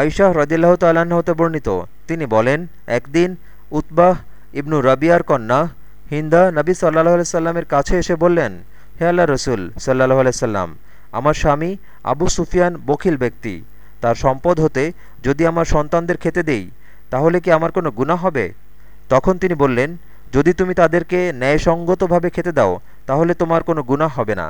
আয়শাহ রদিল্লাহ তাল্লাহ্ন হতে বর্ণিত। তিনি বলেন, একদিন উতবাহ ইবনু রবিয়ার কন্যা হিন্দা নবী সাল্লাহ সাল্লামের কাছে এসে বললেন, হে আল্লাহ রসুল সাল্লাহ আলাইসাল্লাম আমার স্বামী আবু সুফিয়ান বখিল ব্যক্তি। তার সম্পদ হতে যদি আমার সন্তানদের খেতে দেই, তাহলে কি আমার কোনো গুণা হবে? তখন তিনি বললেন, যদি তুমি তাদেরকে ন্যায়সঙ্গতভাবে খেতে দাও, তাহলে তোমার কোনো গুণা হবে না।